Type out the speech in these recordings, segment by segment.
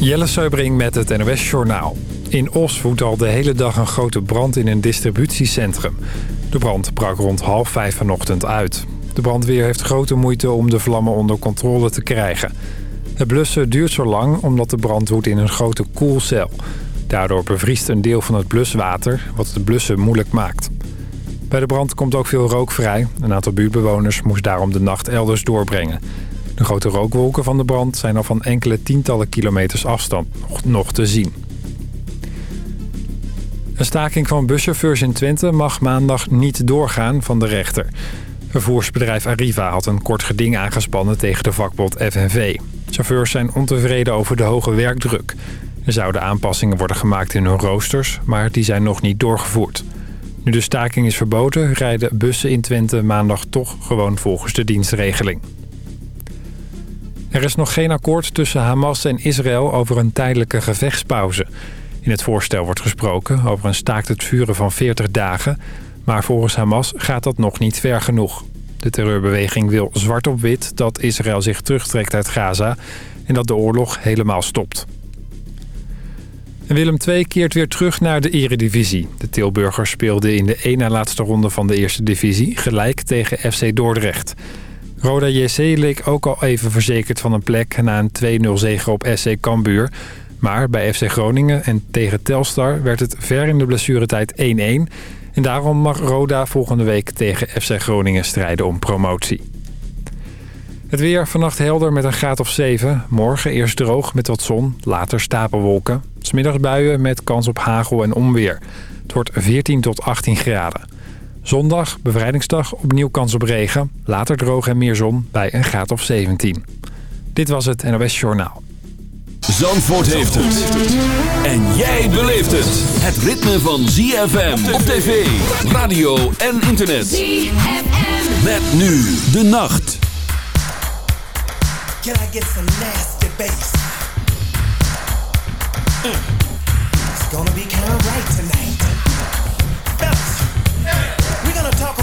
Jelle Seubring met het NOS Journaal. In Os woedt al de hele dag een grote brand in een distributiecentrum. De brand brak rond half vijf vanochtend uit. De brandweer heeft grote moeite om de vlammen onder controle te krijgen. Het blussen duurt zo lang omdat de brand woedt in een grote koelcel. Daardoor bevriest een deel van het bluswater, wat het blussen moeilijk maakt. Bij de brand komt ook veel rook vrij. Een aantal buurtbewoners moest daarom de nacht elders doorbrengen. De grote rookwolken van de brand zijn al van enkele tientallen kilometers afstand nog te zien. Een staking van buschauffeurs in Twente mag maandag niet doorgaan van de rechter. Vervoersbedrijf Arriva had een kort geding aangespannen tegen de vakbond FNV. Chauffeurs zijn ontevreden over de hoge werkdruk. Er zouden aanpassingen worden gemaakt in hun roosters, maar die zijn nog niet doorgevoerd. Nu de staking is verboden, rijden bussen in Twente maandag toch gewoon volgens de dienstregeling. Er is nog geen akkoord tussen Hamas en Israël over een tijdelijke gevechtspauze. In het voorstel wordt gesproken over een staakt het vuren van 40 dagen... maar volgens Hamas gaat dat nog niet ver genoeg. De terreurbeweging wil zwart op wit dat Israël zich terugtrekt uit Gaza... en dat de oorlog helemaal stopt. Willem II keert weer terug naar de eredivisie. De Tilburgers speelden in de één na laatste ronde van de eerste divisie... gelijk tegen FC Dordrecht... Roda JC leek ook al even verzekerd van een plek na een 2-0 zege op SC Cambuur. Maar bij FC Groningen en tegen Telstar werd het ver in de blessuretijd 1-1. En daarom mag Roda volgende week tegen FC Groningen strijden om promotie. Het weer vannacht helder met een graad of 7. Morgen eerst droog met wat zon, later stapelwolken. Smiddags buien met kans op hagel en onweer. Het wordt 14 tot 18 graden. Zondag, bevrijdingsdag, opnieuw kans op regen. Later droog en meer zon bij een graad of 17. Dit was het NOS Journaal. Zandvoort heeft het. En jij beleeft het. Het ritme van ZFM op tv, radio en internet. ZFM. Met nu de nacht. Can I get some nasty bass? Mm. It's gonna be kind of right tonight.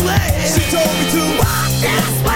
this. She told me to walk this way.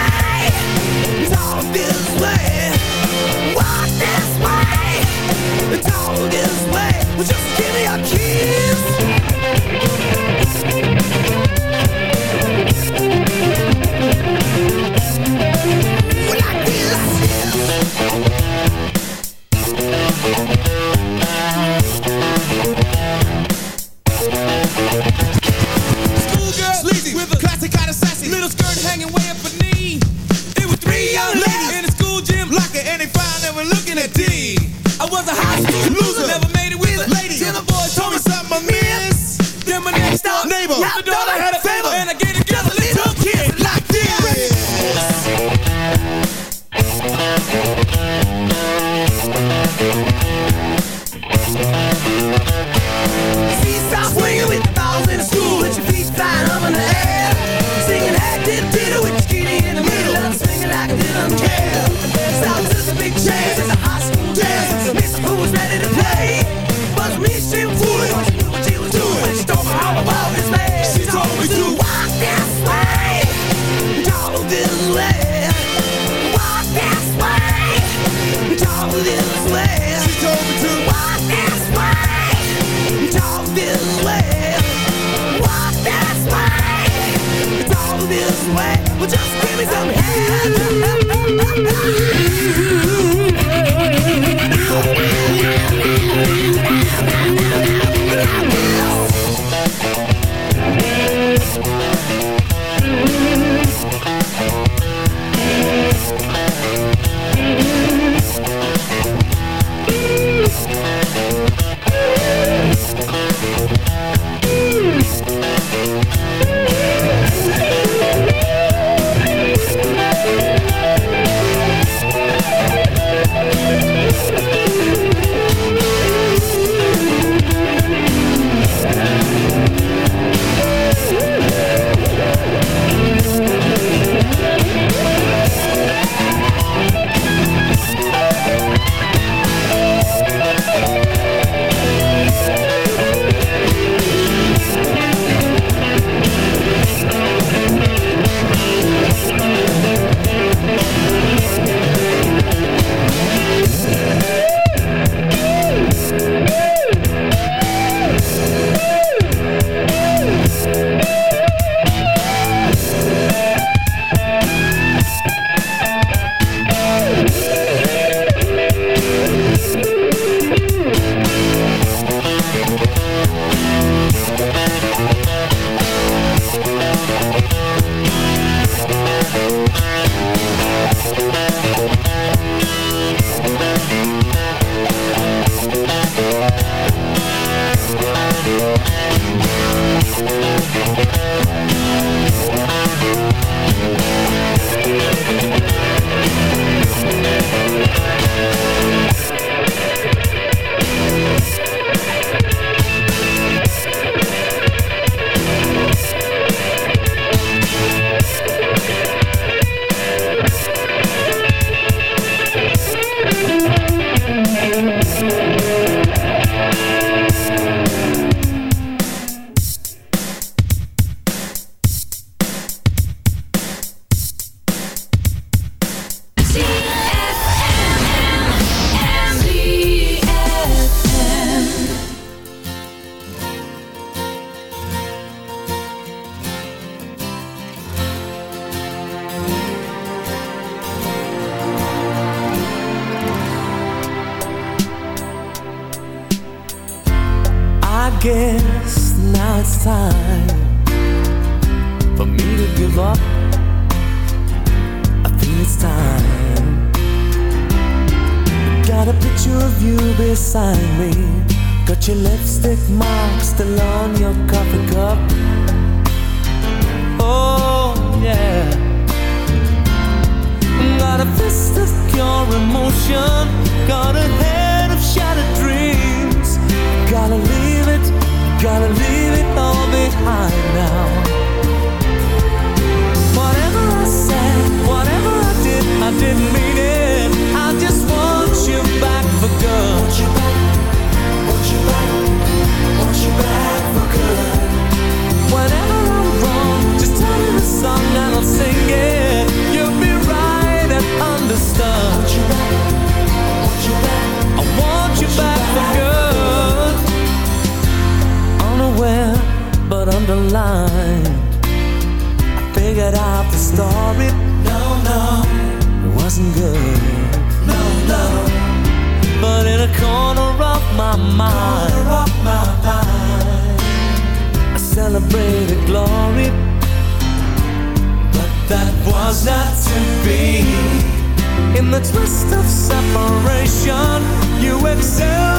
myself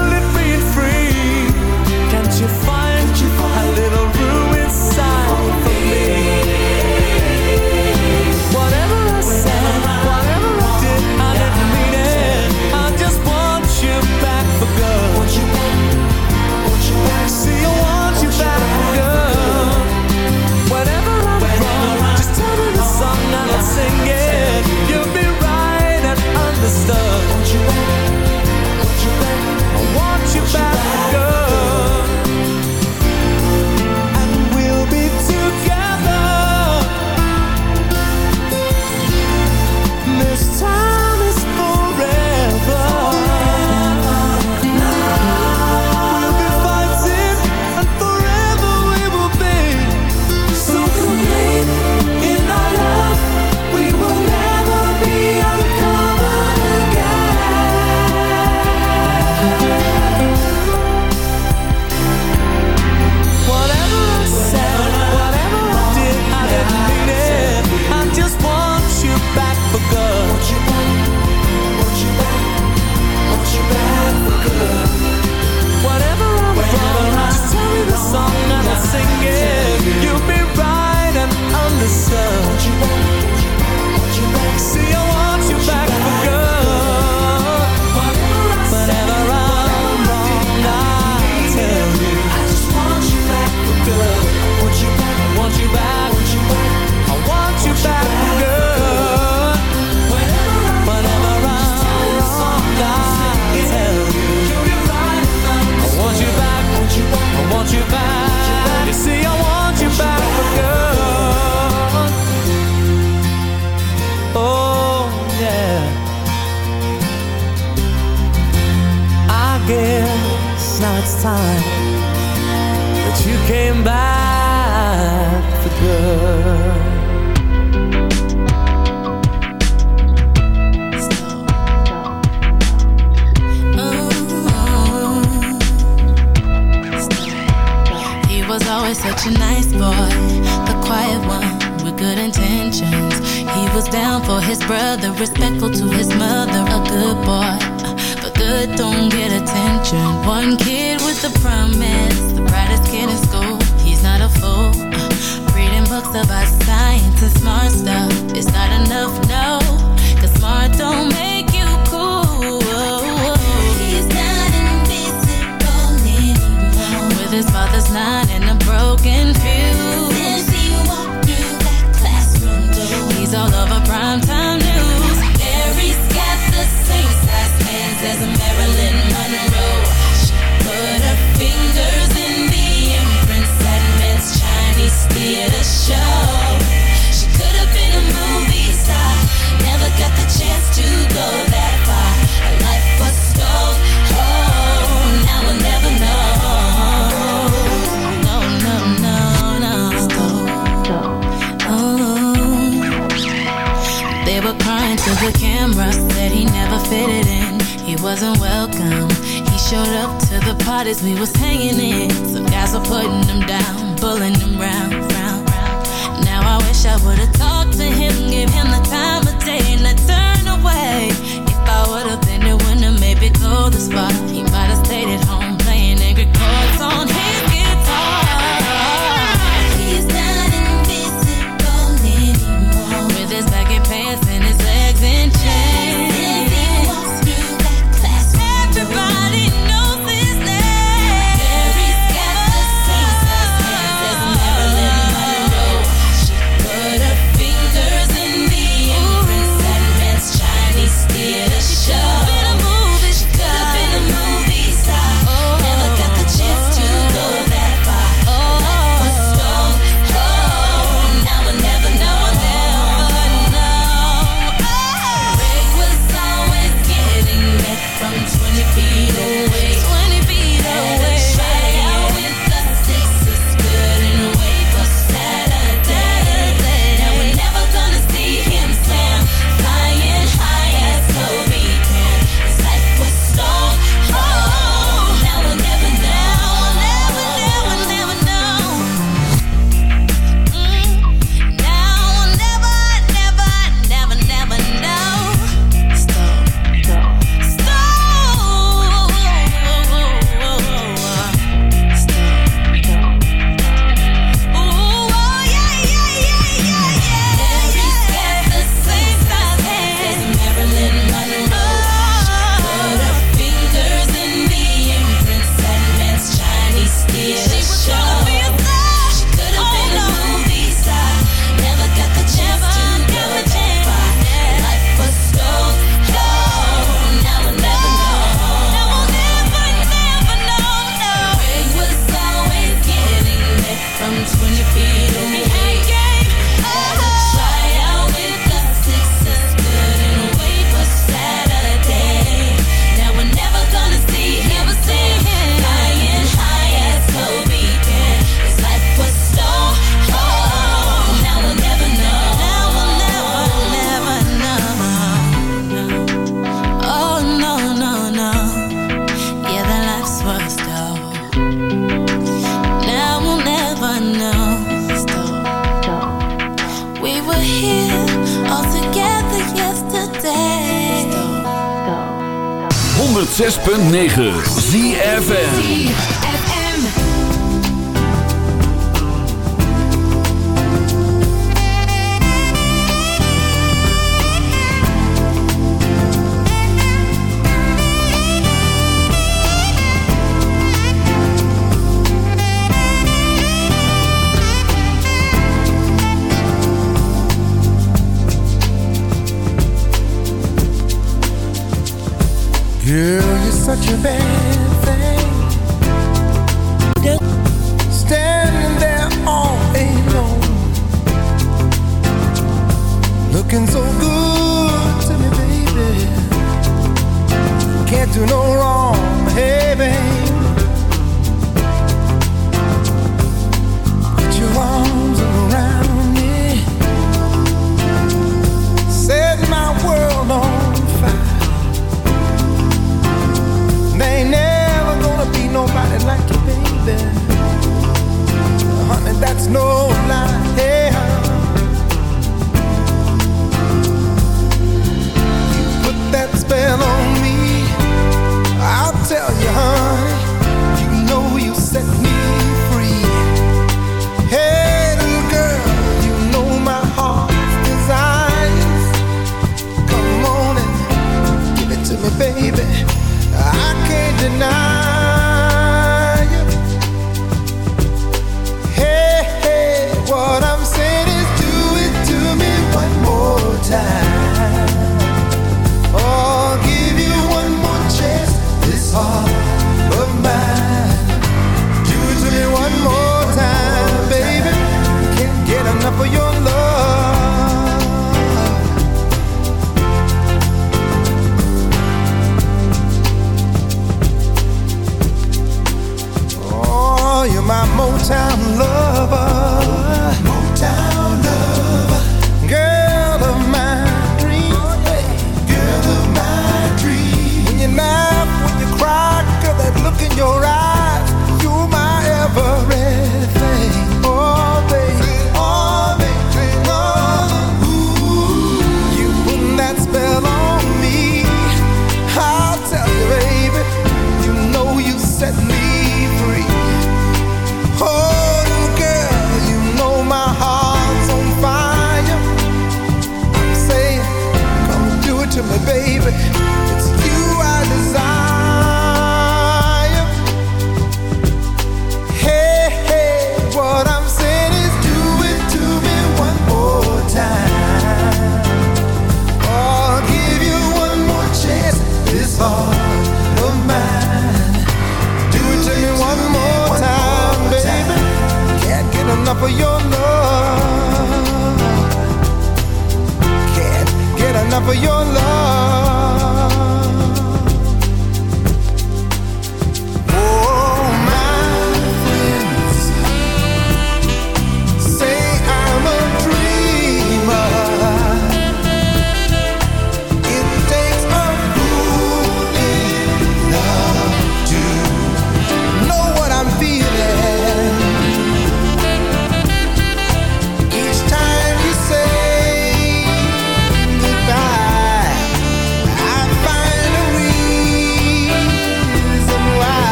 not for your love.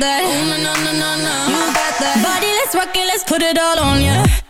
that. Ooh, na, na, na, na, You got that. Body, let's rock it, let's put it all on ya. Yeah.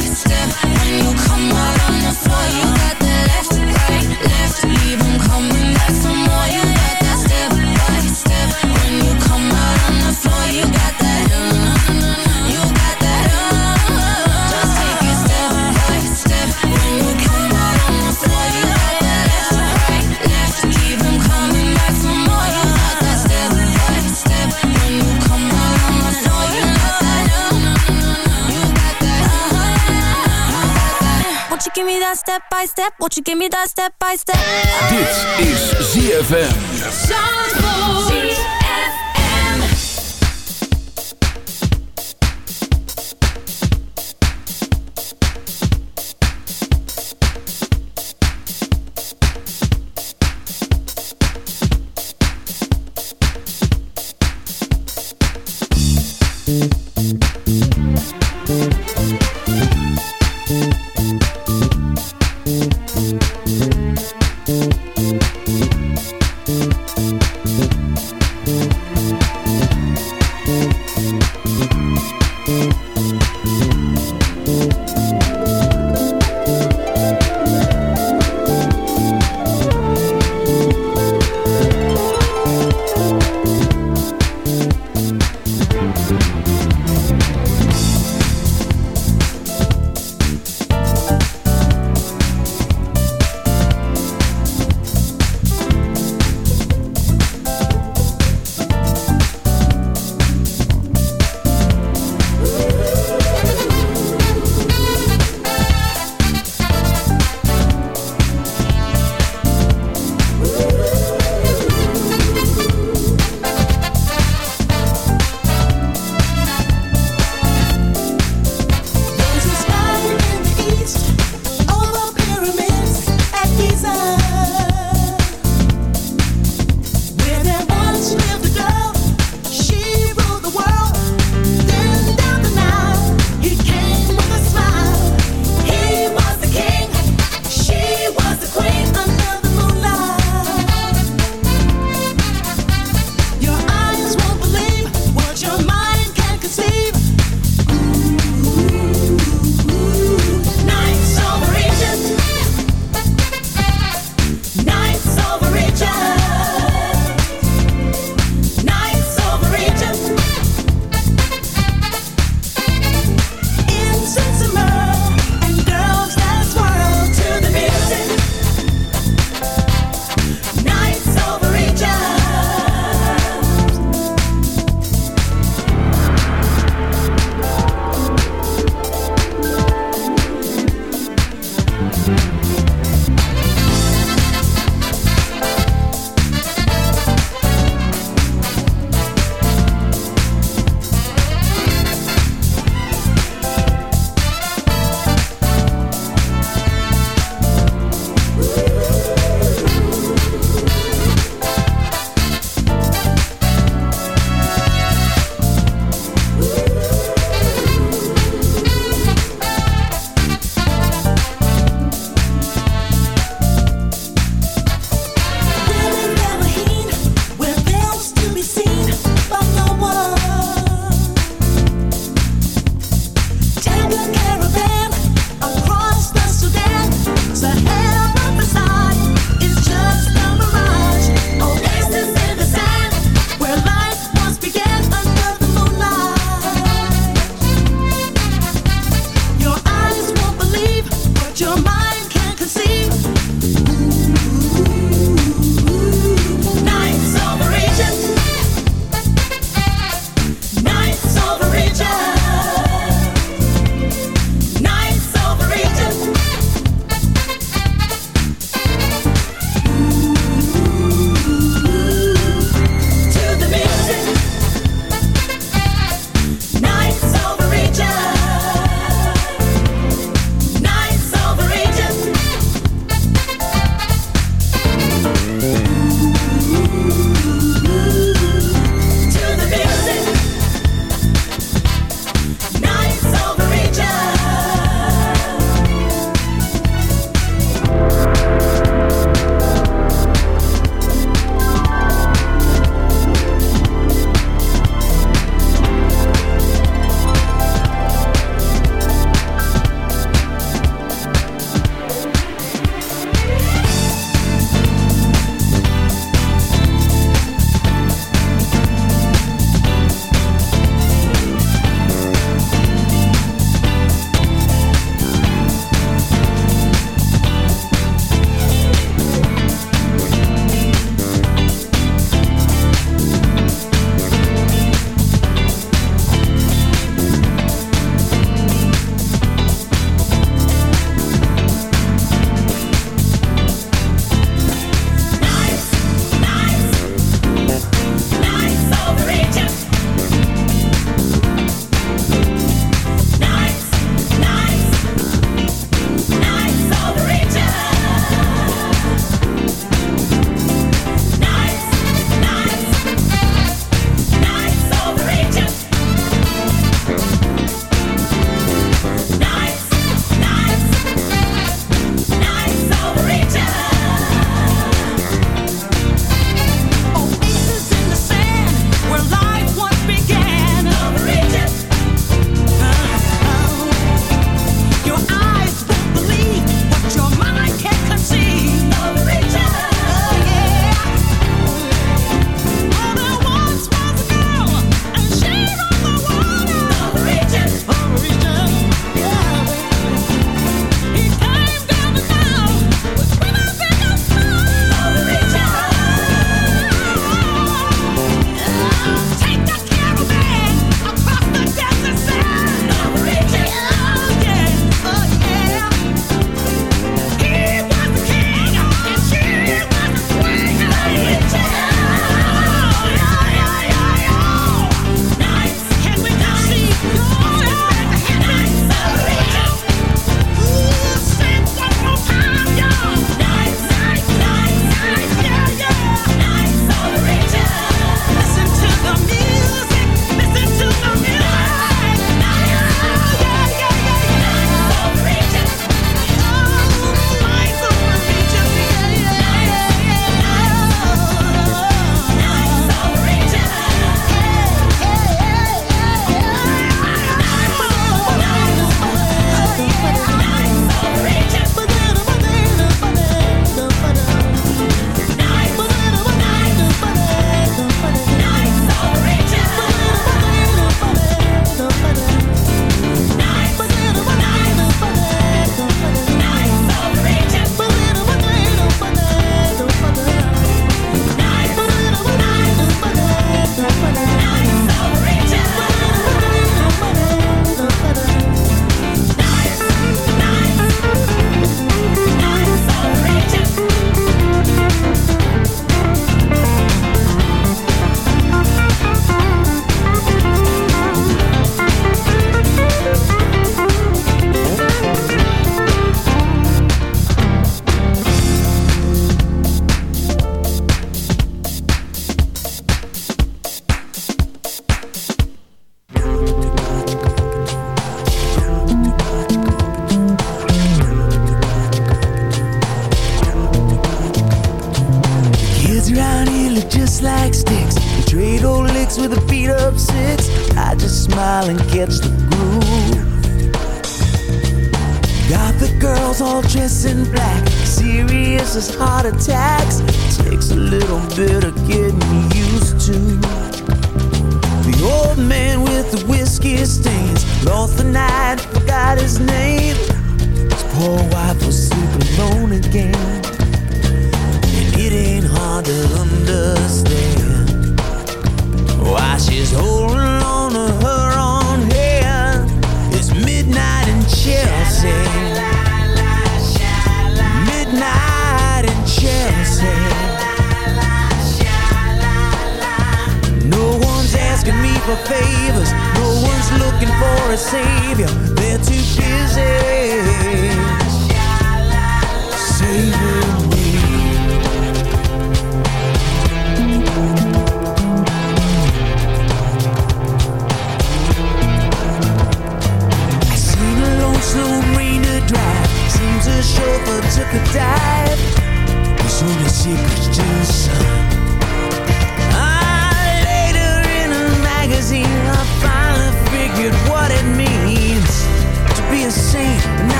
give me that step by step? Won't you give me that step by step? Dit is ZFM.